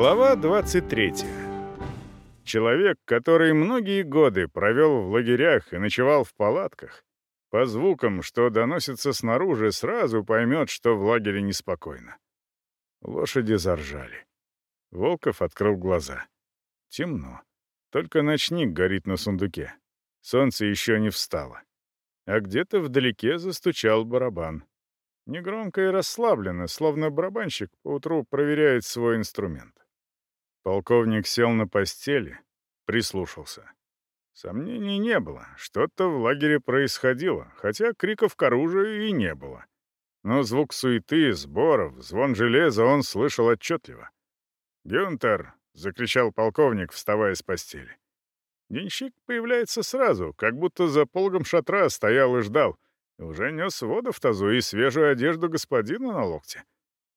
Глава 23. Человек, который многие годы провел в лагерях и ночевал в палатках, по звукам, что доносится снаружи, сразу поймет, что в лагере неспокойно. Лошади заржали. Волков открыл глаза. Темно. Только ночник горит на сундуке. Солнце еще не встало. А где-то вдалеке застучал барабан. Негромко и расслабленно, словно барабанщик поутру проверяет свой инструмент. Полковник сел на постели, прислушался. Сомнений не было, что-то в лагере происходило, хотя криков к оружию и не было. Но звук суеты, сборов, звон железа он слышал отчетливо. «Гюнтер!» — закричал полковник, вставая с постели. Денщик появляется сразу, как будто за полгом шатра стоял и ждал. И Уже нес воду в тазу и свежую одежду господина на локте.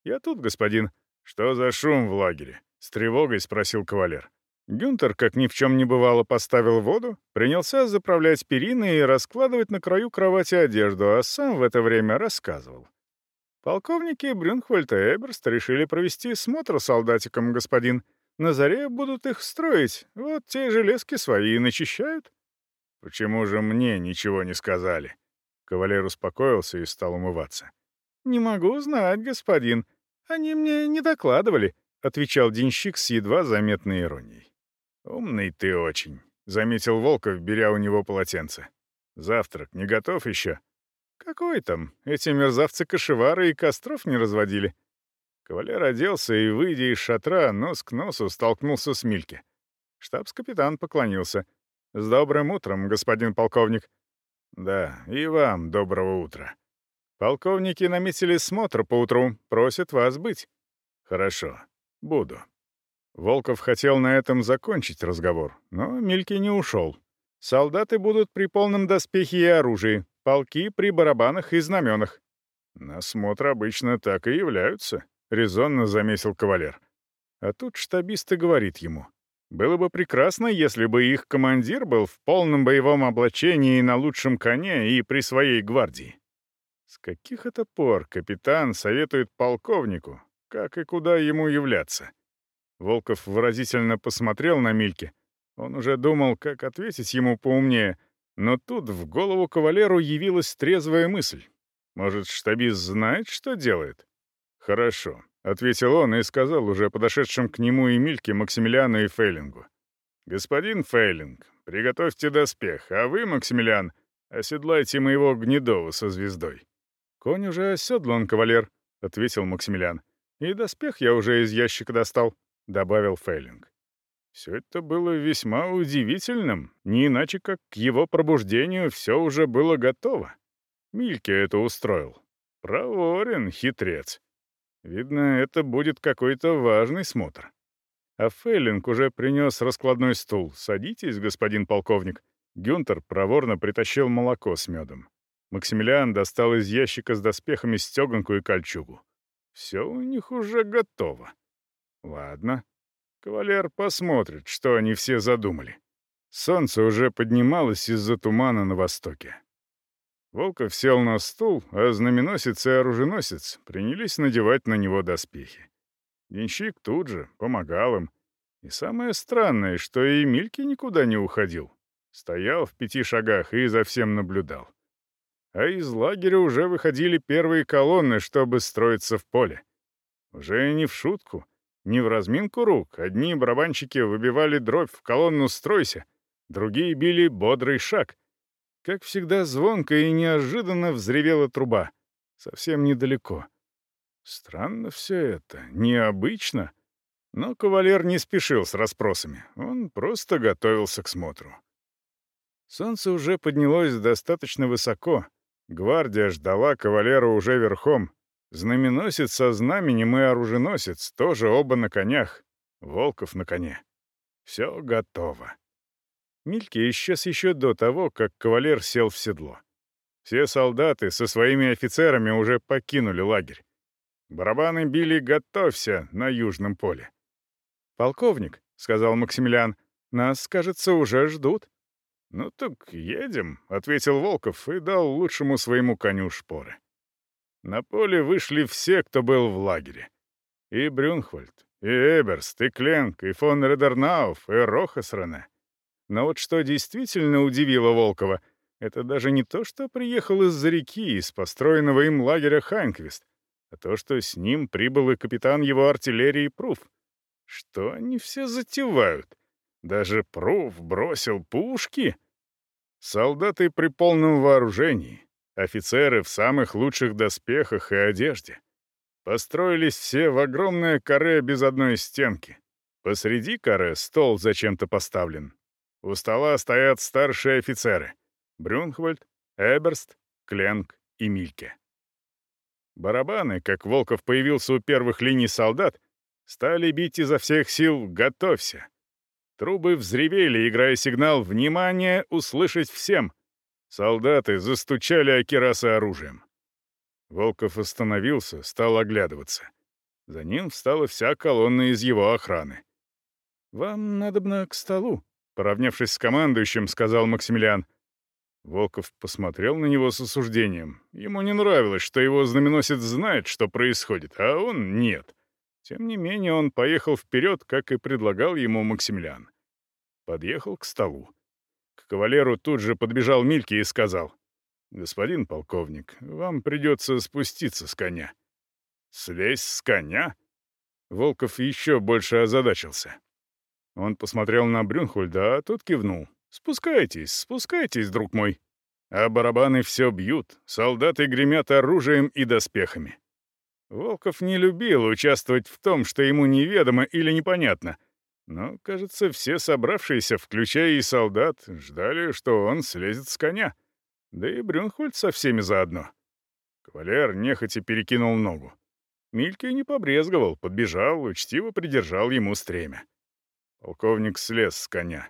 «Я тут, господин. Что за шум в лагере?» с тревогой спросил кавалер. Гюнтер, как ни в чем не бывало, поставил воду, принялся заправлять перины и раскладывать на краю кровати одежду, а сам в это время рассказывал. Полковники Брюнхвальд и Эберст решили провести смотр солдатикам, господин. На заре будут их строить, вот те железки свои начищают. Почему же мне ничего не сказали? Кавалер успокоился и стал умываться. «Не могу знать, господин. Они мне не докладывали», — отвечал денщик с едва заметной иронией. «Умный ты очень», — заметил Волков, беря у него полотенце. «Завтрак не готов еще?» «Какой там? Эти мерзавцы кошевары и костров не разводили». Кавалер оделся и, выйдя из шатра, нос к носу столкнулся с Мильке. Штабс-капитан поклонился. «С добрым утром, господин полковник». «Да, и вам доброго утра». «Полковники наметили смотр поутру, просят вас быть». «Хорошо. буду». Волков хотел на этом закончить разговор, но Мильки не ушел. Солдаты будут при полном доспехе и оружии, полки при барабанах и знаменах. На смотр обычно так и являются, — резонно заметил кавалер. А тут штабист и говорит ему. Было бы прекрасно, если бы их командир был в полном боевом облачении на лучшем коне и при своей гвардии. С каких это пор капитан советует полковнику, как и куда ему являться. Волков выразительно посмотрел на Мильке. Он уже думал, как ответить ему поумнее, но тут в голову кавалеру явилась трезвая мысль. «Может, штабист знает, что делает?» «Хорошо», — ответил он и сказал уже подошедшим к нему и Мильке, Максимилиану и Фейлингу. «Господин Фейлинг, приготовьте доспех, а вы, Максимилиан, оседлайте моего гнедого со звездой». «Конь уже оседлан, кавалер», — ответил Максимилиан. «И доспех я уже из ящика достал», — добавил Фейлинг. Все это было весьма удивительным, не иначе как к его пробуждению все уже было готово. Мильке это устроил. Проворен, хитрец. Видно, это будет какой-то важный смотр. А Фейлинг уже принес раскладной стул. «Садитесь, господин полковник». Гюнтер проворно притащил молоко с медом. Максимилиан достал из ящика с доспехами стеганку и кольчугу. Все у них уже готово. Ладно. Кавалер посмотрит, что они все задумали. Солнце уже поднималось из-за тумана на востоке. Волков сел на стул, а знаменосец и оруженосец принялись надевать на него доспехи. Денщик тут же помогал им. И самое странное, что и Мильки никуда не уходил. Стоял в пяти шагах и за всем наблюдал а из лагеря уже выходили первые колонны, чтобы строиться в поле. Уже не в шутку, не в разминку рук. Одни барабанщики выбивали дробь в колонну «Стройся», другие били бодрый шаг. Как всегда, звонко и неожиданно взревела труба. Совсем недалеко. Странно все это, необычно. Но кавалер не спешил с расспросами, он просто готовился к смотру. Солнце уже поднялось достаточно высоко, Гвардия ждала кавалера уже верхом. Знаменосец со знаменем и оруженосец, тоже оба на конях. Волков на коне. Все готово. Мильке исчез еще до того, как кавалер сел в седло. Все солдаты со своими офицерами уже покинули лагерь. Барабаны били «Готовься» на южном поле. «Полковник», — сказал Максимилиан, — «нас, кажется, уже ждут». «Ну так едем», — ответил Волков и дал лучшему своему коню шпоры. На поле вышли все, кто был в лагере. И Брюнхвальд, и Эберст, и Кленк, и фон Редернауф, и Рохас Но вот что действительно удивило Волкова, это даже не то, что приехал из-за реки, из построенного им лагеря Хайнквист, а то, что с ним прибыл и капитан его артиллерии Пруф. Что они все затевают? Даже Пруф бросил пушки — Солдаты при полном вооружении, офицеры в самых лучших доспехах и одежде. Построились все в огромное каре без одной стенки. Посреди каре стол зачем-то поставлен. У стола стоят старшие офицеры — Брюнхвальд, Эберст, Кленк и Мильке. Барабаны, как Волков появился у первых линий солдат, стали бить изо всех сил «Готовься!» Трубы взревели, играя сигнал «Внимание! Услышать всем!» Солдаты застучали о Акираса оружием. Волков остановился, стал оглядываться. За ним встала вся колонна из его охраны. «Вам надо надобно к столу», — поравнявшись с командующим, сказал Максимилиан. Волков посмотрел на него с осуждением. Ему не нравилось, что его знаменосец знает, что происходит, а он — нет. — тем не менее он поехал вперед, как и предлагал ему Максимилиан. Подъехал к столу. К кавалеру тут же подбежал Мильки и сказал. «Господин полковник, вам придется спуститься с коня». «Слезь с коня?» Волков еще больше озадачился. Он посмотрел на Брюнхольда, а тот кивнул. «Спускайтесь, спускайтесь, друг мой». А барабаны все бьют, солдаты гремят оружием и доспехами. Волков не любил участвовать в том, что ему неведомо или непонятно. Но, кажется, все собравшиеся, включая и солдат, ждали, что он слезет с коня. Да и Брюнхольд со всеми заодно. Кавалер нехотя перекинул ногу. Мильке не побрезговал, подбежал, учтиво придержал ему стремя. Полковник слез с коня.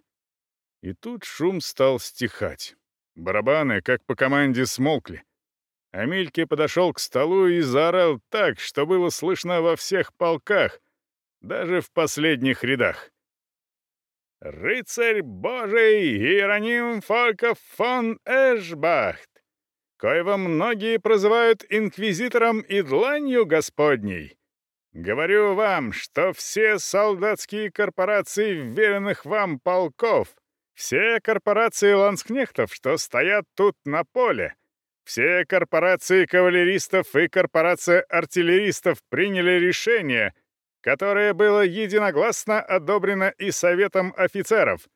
И тут шум стал стихать. Барабаны, как по команде, смолкли. Амельке подошел к столу и заорал так, что было слышно во всех полках, даже в последних рядах. «Рыцарь Божий Иероним Фольков фон Эшбахт, коего многие прозывают инквизитором и дланью господней, говорю вам, что все солдатские корпорации вверенных вам полков, все корпорации ланскнехтов, что стоят тут на поле — все корпорации кавалеристов и корпорация артиллеристов приняли решение, которое было единогласно одобрено и Советом офицеров.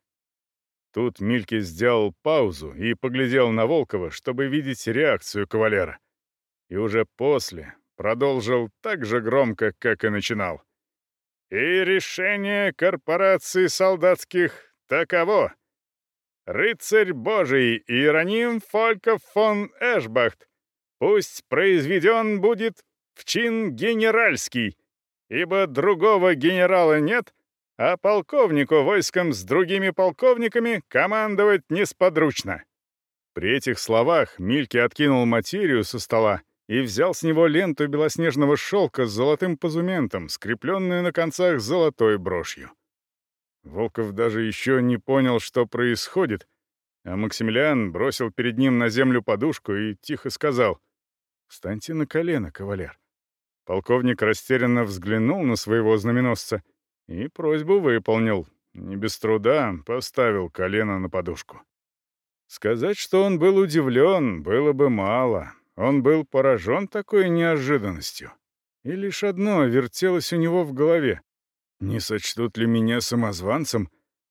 Тут Мильке сделал паузу и поглядел на Волкова, чтобы видеть реакцию кавалера. И уже после продолжил так же громко, как и начинал. «И решение корпорации солдатских таково!» Рыцарь Божий Иероним Фольков фон Эшбахт пусть произведен будет в чин генеральский, ибо другого генерала нет, а полковнику войском с другими полковниками командовать несподручно». При этих словах Мильки откинул материю со стола и взял с него ленту белоснежного шелка с золотым позументом, скрепленную на концах золотой брошью. Волков даже еще не понял, что происходит, а Максимилиан бросил перед ним на землю подушку и тихо сказал «Встаньте на колено, кавалер». Полковник растерянно взглянул на своего знаменосца и просьбу выполнил. Не без труда поставил колено на подушку. Сказать, что он был удивлен, было бы мало. Он был поражен такой неожиданностью. И лишь одно вертелось у него в голове. Не сочтут ли меня самозванцем?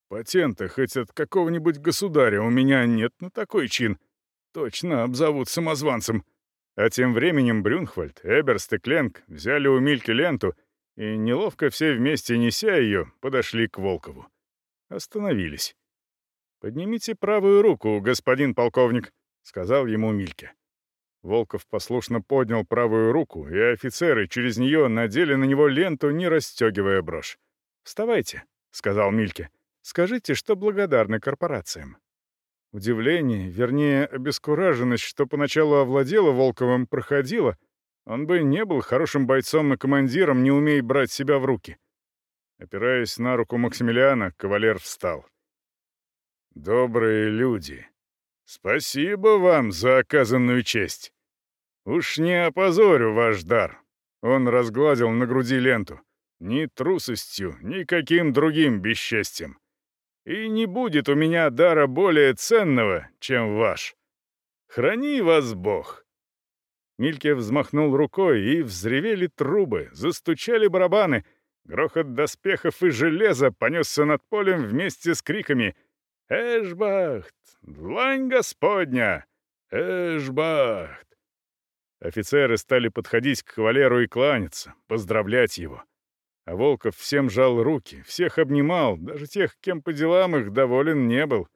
Патента хоть от какого-нибудь государя у меня нет на такой чин. Точно обзовут самозванцем. А тем временем Брюнхвальд, Эберст и Кленк взяли у Мильки ленту и, неловко все вместе неся ее, подошли к Волкову. Остановились. «Поднимите правую руку, господин полковник», — сказал ему Мильке. Волков послушно поднял правую руку, и офицеры через нее надели на него ленту, не расстегивая брошь. «Вставайте», — сказал Мильке. «Скажите, что благодарны корпорациям». Удивление, вернее, обескураженность, что поначалу овладела Волковым, проходила. Он бы не был хорошим бойцом и командиром, не умея брать себя в руки. Опираясь на руку Максимилиана, кавалер встал. «Добрые люди, спасибо вам за оказанную честь. «Уж не опозорю ваш дар!» Он разгладил на груди ленту. «Ни трусостью, ни каким другим бесчестьем. И не будет у меня дара более ценного, чем ваш. Храни вас Бог!» Мильке взмахнул рукой, и взревели трубы, застучали барабаны. Грохот доспехов и железа понесся над полем вместе с криками «Эшбахт! Длань Господня! Эшбахт!» Офицеры стали подходить к кавалеру и кланяться, поздравлять его. А Волков всем жал руки, всех обнимал, даже тех, кем по делам их доволен не был.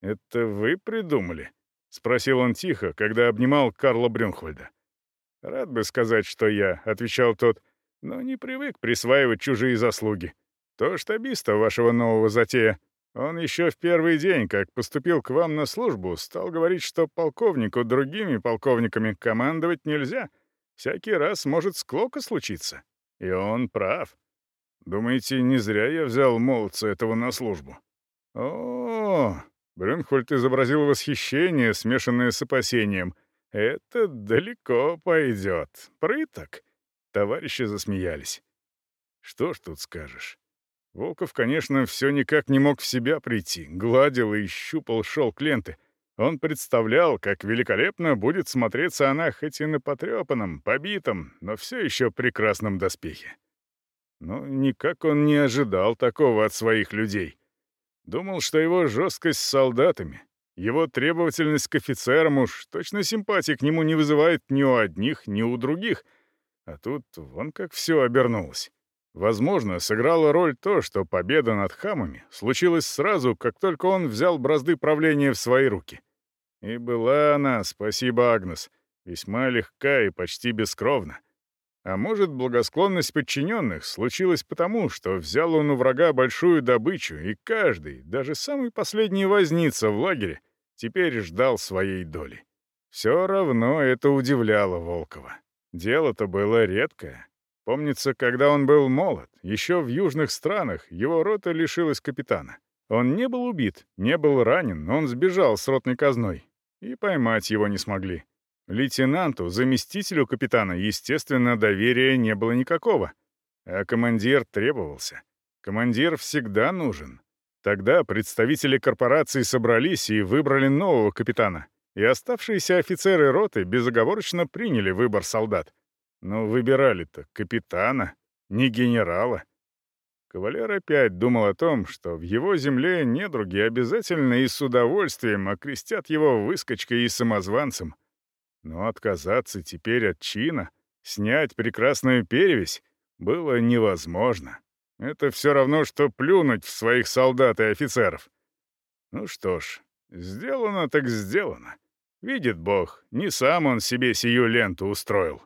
«Это вы придумали?» — спросил он тихо, когда обнимал Карла Брюнхвальда. «Рад бы сказать, что я», — отвечал тот, — «но не привык присваивать чужие заслуги. То штабиста вашего нового затея». Он еще в первый день, как поступил к вам на службу, стал говорить, что полковнику другими полковниками командовать нельзя. Всякий раз может склока случиться. И он прав. Думаете, не зря я взял молодца этого на службу? О, Брюнхольд изобразил восхищение, смешанное с опасением. Это далеко пойдет. Прыток. Товарищи засмеялись. Что ж тут скажешь? Волков, конечно, все никак не мог в себя прийти, гладил и щупал шелк ленты. Он представлял, как великолепно будет смотреться она хоть и на потрепанном, побитом, но все еще прекрасном доспехе. Но никак он не ожидал такого от своих людей. Думал, что его жесткость с солдатами, его требовательность к офицерам уж точно симпатии к нему не вызывает ни у одних, ни у других. А тут вон как все обернулось. Возможно, сыграла роль то, что победа над хамами случилась сразу, как только он взял бразды правления в свои руки. И была она, спасибо, Агнес, весьма легка и почти бескровна. А может, благосклонность подчиненных случилась потому, что взял он у врага большую добычу, и каждый, даже самый последний возница в лагере, теперь ждал своей доли. Все равно это удивляло Волкова. Дело-то было редкое, Помнится, когда он был молод, еще в южных странах, его рота лишилась капитана. Он не был убит, не был ранен, он сбежал с ротной казной. И поймать его не смогли. Лейтенанту, заместителю капитана, естественно, доверия не было никакого. А командир требовался. Командир всегда нужен. Тогда представители корпорации собрались и выбрали нового капитана. И оставшиеся офицеры роты безоговорочно приняли выбор солдат. Но выбирали-то капитана, не генерала. Кавалер опять думал о том, что в его земле недруги обязательно и с удовольствием окрестят его выскочкой и самозванцем. Но отказаться теперь от чина, снять прекрасную перевесь, было невозможно. Это все равно, что плюнуть в своих солдат и офицеров. Ну что ж, сделано так сделано. Видит Бог, не сам он себе сию ленту устроил.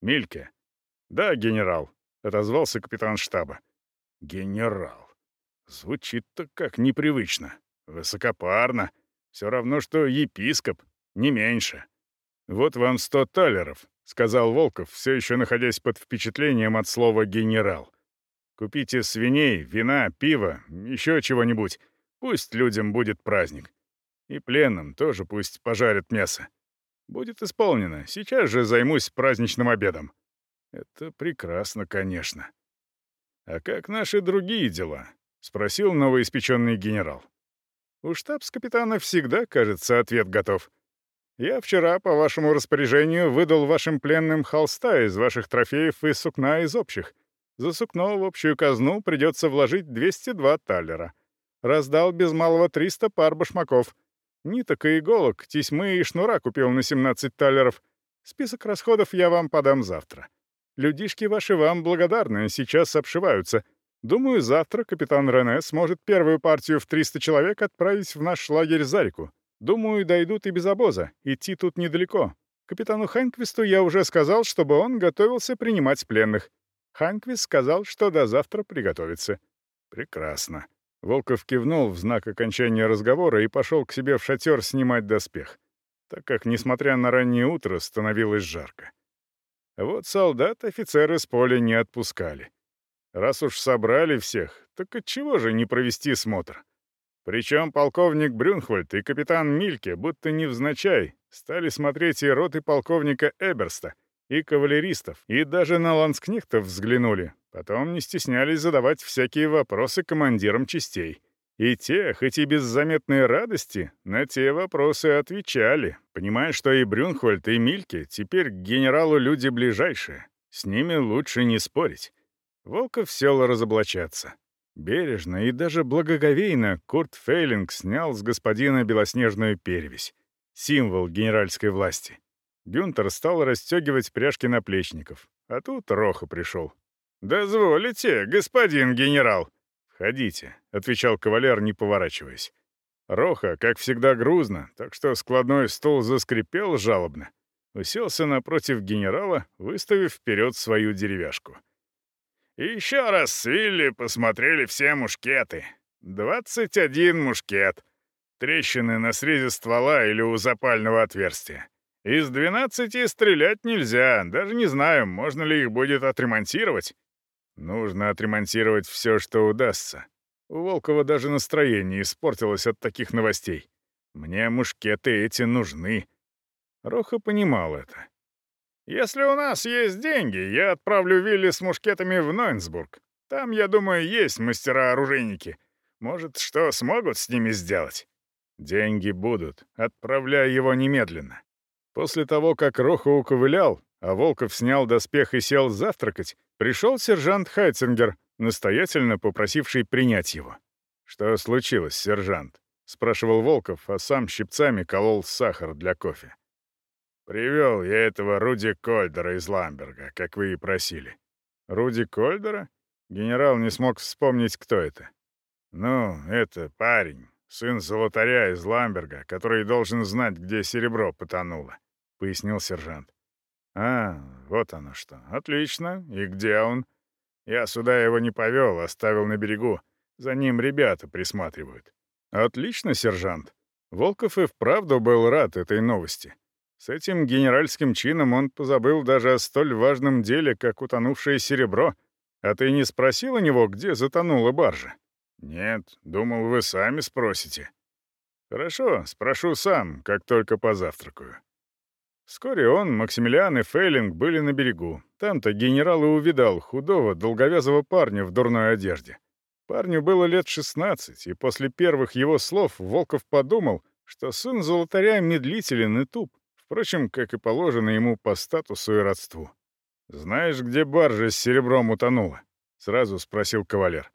Мильке. «Да, генерал», — отозвался капитан штаба. Генерал. Звучит-то как непривычно. Высокопарно. Все равно, что епископ. Не меньше. «Вот вам сто талеров», — сказал Волков, все еще находясь под впечатлением от слова «генерал». «Купите свиней, вина, пива, еще чего-нибудь. Пусть людям будет праздник. И пленным тоже пусть пожарят мясо. Будет исполнено. Сейчас же займусь праздничным обедом». «Это прекрасно, конечно». «А как наши другие дела?» — спросил новоиспеченный генерал. «У штабс-капитана всегда, кажется, ответ готов. Я вчера, по вашему распоряжению, выдал вашим пленным холста из ваших трофеев и сукна из общих. За сукно в общую казну придется вложить 202 талера. Раздал без малого 300 пар башмаков — Ниток и иголок, тесьмы и шнура купил на 17 таллеров. Список расходов я вам подам завтра. Людишки ваши вам благодарны, сейчас обшиваются. Думаю, завтра капитан Рене сможет первую партию в 300 человек отправить в наш лагерь за реку. Думаю, дойдут и без обоза. Идти тут недалеко. Капитану Хэнквисту я уже сказал, чтобы он готовился принимать пленных. Ханквист сказал, что до завтра приготовится. Прекрасно. Волков кивнул в знак окончания разговора и пошел к себе в шатер снимать доспех, так как, несмотря на раннее утро, становилось жарко. Вот солдат офицеры с поля не отпускали. Раз уж собрали всех, так отчего же не провести смотр? Причем полковник Брюнхвальд и капитан Мильке, будто невзначай, стали смотреть и роты полковника Эберста, и кавалеристов, и даже на ланскнехтов взглянули, Потом не стеснялись задавать всякие вопросы командирам частей. И те, хоть и без заметной радости, на те вопросы отвечали, понимая, что и Брюнхольд, и Мильке теперь к генералу люди ближайшие. С ними лучше не спорить. Волков сел разоблачаться. Бережно и даже благоговейно Курт Фейлинг снял с господина белоснежную перевесь — символ генеральской власти. Гюнтер стал расстегивать пряжки наплечников, а тут Роха пришел, «Дозволите, господин генерал!» «Входите», — отвечал кавалер, не поворачиваясь. Роха, как всегда, грузно, так что складной стол заскрипел жалобно. Уселся напротив генерала, выставив вперед свою деревяшку. «Еще раз свили посмотрели все мушкеты. 21 мушкет. Трещины на срезе ствола или у запального отверстия. Из 12 стрелять нельзя, даже не знаю, можно ли их будет отремонтировать. Нужно отремонтировать все, что удастся. У Волкова даже настроение испортилось от таких новостей. Мне мушкеты эти нужны. Роха понимал это. «Если у нас есть деньги, я отправлю Вилли с мушкетами в Нойнсбург. Там, я думаю, есть мастера-оружейники. Может, что смогут с ними сделать?» «Деньги будут. Отправляй его немедленно». После того, как Роха уковылял, а Волков снял доспех и сел завтракать, пришел сержант Хайцингер, настоятельно попросивший принять его. «Что случилось, сержант?» — спрашивал Волков, а сам щипцами колол сахар для кофе. «Привел я этого Руди Кольдера из Ламберга, как вы и просили». «Руди Кольдера?» Генерал не смог вспомнить, кто это. «Ну, это парень, сын золотаря из Ламберга, который должен знать, где серебро потонуло», — пояснил сержант. «А, вот оно что. Отлично. И где он?» «Я сюда его не повел, оставил на берегу. За ним ребята присматривают». «Отлично, сержант». Волков и вправду был рад этой новости. С этим генеральским чином он позабыл даже о столь важном деле, как утонувшее серебро. А ты не спросил у него, где Вскоре он, Максимилиан и Фейлинг были на берегу. Там-то генерал и увидал худого, долговязого парня в дурной одежде. Парню было лет 16, и после первых его слов Волков подумал, что сын золотаря медлителен и туп, впрочем, как и положено ему по статусу и родству. «Знаешь, где баржа с серебром утонула?» — сразу спросил кавалер.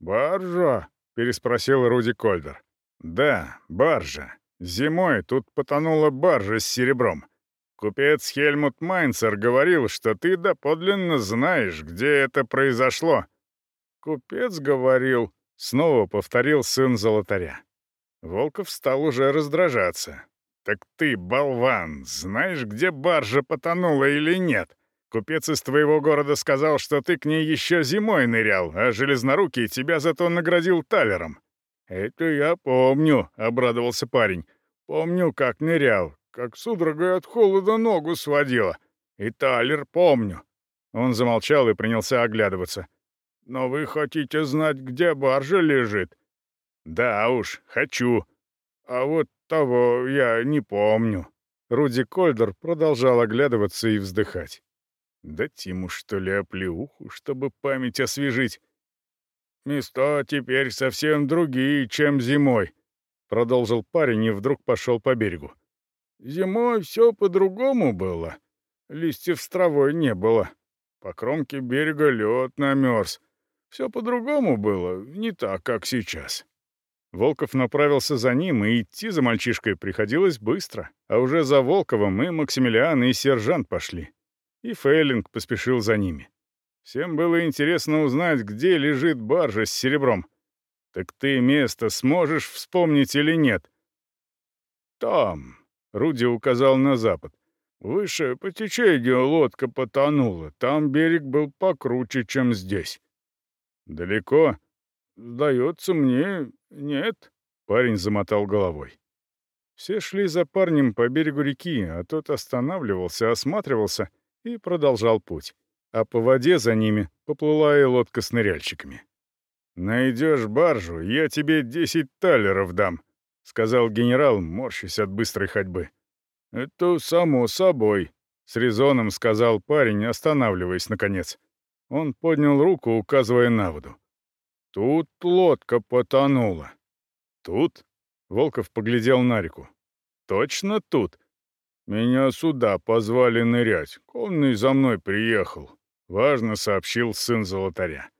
«Баржа?» — переспросил Руди Кольдер. «Да, баржа. Зимой тут потонула баржа с серебром». Купец Хельмут Майнцер говорил, что ты доподлинно знаешь, где это произошло». «Купец говорил», — снова повторил сын золотаря. Волков стал уже раздражаться. «Так ты, болван, знаешь, где баржа потонула или нет? Купец из твоего города сказал, что ты к ней еще зимой нырял, а Железнорукий тебя зато наградил талером». «Это я помню», — обрадовался парень. «Помню, как нырял, как судорога от холода ногу сводила. И Талер помню». Он замолчал и принялся оглядываться. «Но вы хотите знать, где баржа лежит?» «Да уж, хочу. А вот того я не помню». Руди Кольдер продолжал оглядываться и вздыхать. «Да Тиму, что ли, оплеуху, чтобы память освежить?» «Места теперь совсем другие, чем зимой», — продолжил парень и вдруг пошел по берегу. Зимой все по-другому было. Листьев с травой не было. По кромке берега лед намерз. Все по-другому было, не так, как сейчас. Волков направился за ним, и идти за мальчишкой приходилось быстро. А уже за Волковым и Максимилиан, и сержант пошли. И Фейлинг поспешил за ними. Всем было интересно узнать, где лежит баржа с серебром. «Так ты место сможешь вспомнить или нет?» «Там», Руди указал на запад. «Выше по течению лодка потонула. Там берег был покруче, чем здесь». «Далеко?» «Сдается мне... нет», — парень замотал головой. Все шли за парнем по берегу реки, а тот останавливался, осматривался и продолжал путь. А по воде за ними поплыла и лодка с ныряльщиками. «Найдешь баржу, я тебе десять талеров дам», сказал генерал, морщась от быстрой ходьбы. «Это само собой», — с резоном сказал парень, останавливаясь наконец. Он поднял руку, указывая на воду. «Тут лодка потонула». «Тут?» — Волков поглядел на реку. «Точно тут?» «Меня сюда позвали нырять. Конный за мной приехал», — важно сообщил сын золотаря.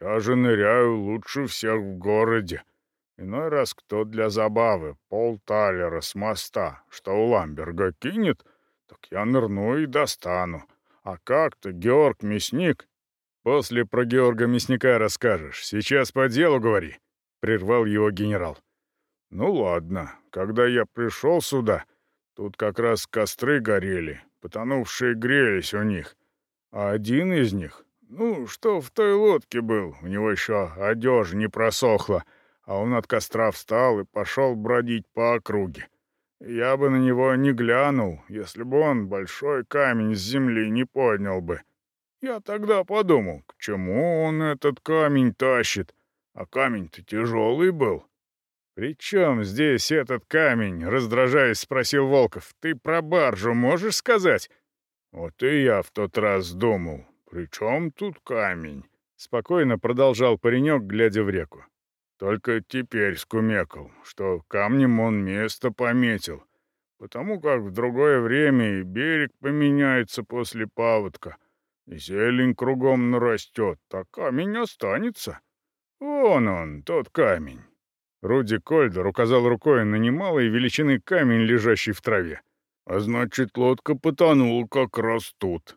«Я же ныряю лучше всех в городе». Иной раз кто для забавы полталера с моста, что у Ламберга кинет, так я нырну и достану. А как-то Георг Мясник... «После про Георга Мясника расскажешь. Сейчас по делу говори», — прервал его генерал. «Ну ладно. Когда я пришел сюда, тут как раз костры горели, потонувшие грелись у них. А один из них, ну, что в той лодке был, у него еще одежа не просохла, — а он от костра встал и пошел бродить по округе. Я бы на него не глянул, если бы он большой камень с земли не поднял бы. Я тогда подумал, к чему он этот камень тащит, а камень-то тяжелый был. «При чем здесь этот камень?» — раздражаясь, спросил Волков. «Ты про баржу можешь сказать?» «Вот и я в тот раз думал. При чем тут камень?» — спокойно продолжал паренек, глядя в реку. Только теперь скумекал, что камнем он место пометил, потому как в другое время и берег поменяется после паводка, и зелень кругом нарастет, а камень останется. Вон он, тот камень. Руди Кольдер указал рукой на немалой величины камень, лежащий в траве. «А значит, лодка потонула как раз тут».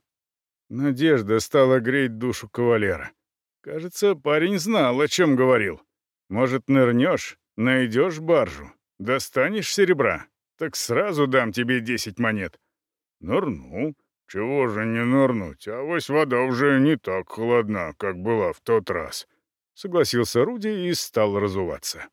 Надежда стала греть душу кавалера. Кажется, парень знал, о чем говорил. Может, нырнешь, найдешь баржу, достанешь серебра, так сразу дам тебе десять монет. Нырнул. Чего же не нырнуть, а вось вода уже не так холодна, как была в тот раз. Согласился Руди и стал разуваться.